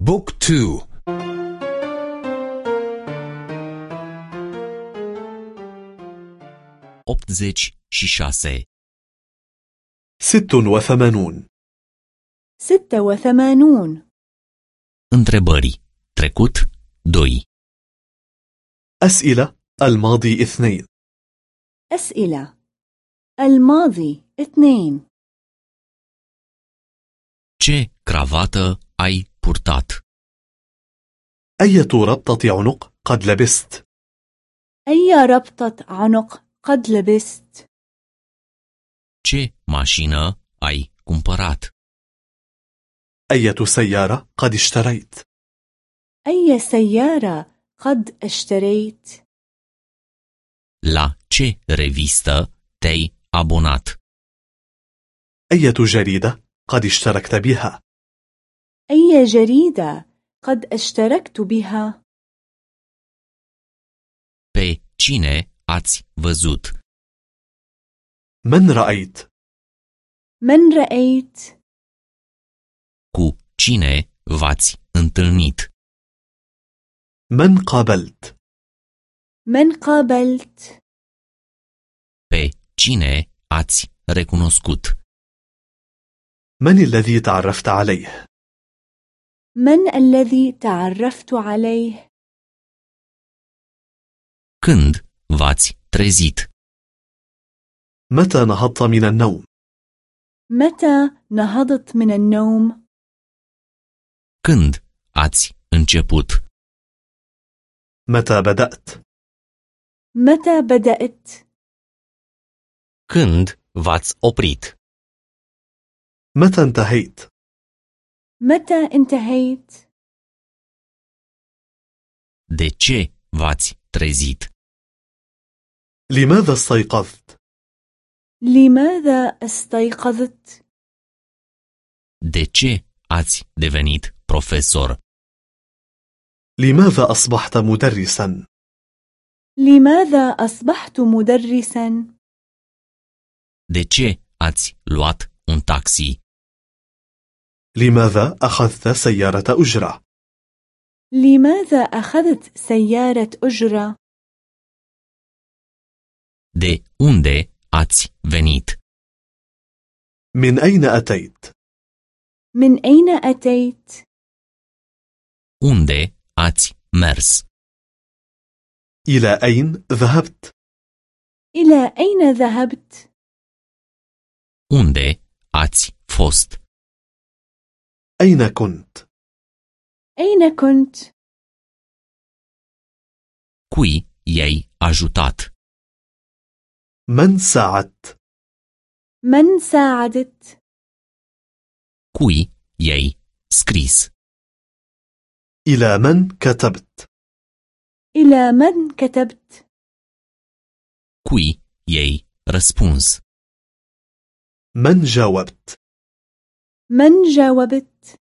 book two. și șase ست وثمانون. ستة وثمانون. Întrebări. Trecut 2. أسئلة الماضي اثنين. أسئلة. الماضي اثنين. Ce cravată ai purtat? أية ربطة عنق قد لبست أي ربطة عنق قد لبست Ce mașină ai cumpărat? أية سيارة قد اشتريت أي سيارة قد اشتريت La ce revistă te-ai abonat? أية جريدة قد اشتركت بها أي جريدة قد اشتركت بها Pe cine ați văzut? من رأيت من رأيت Cu cine v-ați întâlnit? من قابلت من قابلت Pe cine ați recunoscut? من الذي تعرفت عليه من الذي تعرفت عليه Când v-ați trezit? متى نهضت من النوم متى نهضت من النوم Când ați început? متى بدأت متى بدأت Când v-ați oprit? متى انتهيت متى انتهيت De ce v-ați trezit? لماذا استيقظت لماذا استيقظت De ce ați devenit profesor? لماذا أصبحت مدرسا لماذا أصبحت مدرسا De ce ați luat un taxi? لماذا أخذت سيارة أجرة لماذا أخذت سيارة أجرة De unde ați venit? من أين أتيت من أين أتيت Unde ați mers? إلى أين ذهبت إلى أين ذهبت Unde ați fost? أين كنت؟ أين كنت؟ Cui i-ai ajutat? من ساعدت؟ من ساعدت؟ Cui i-ai scris? إلى من كتبت؟ إلى من كتبت؟ Cui i-ai răspuns? من جاوبت؟ من جاوبت؟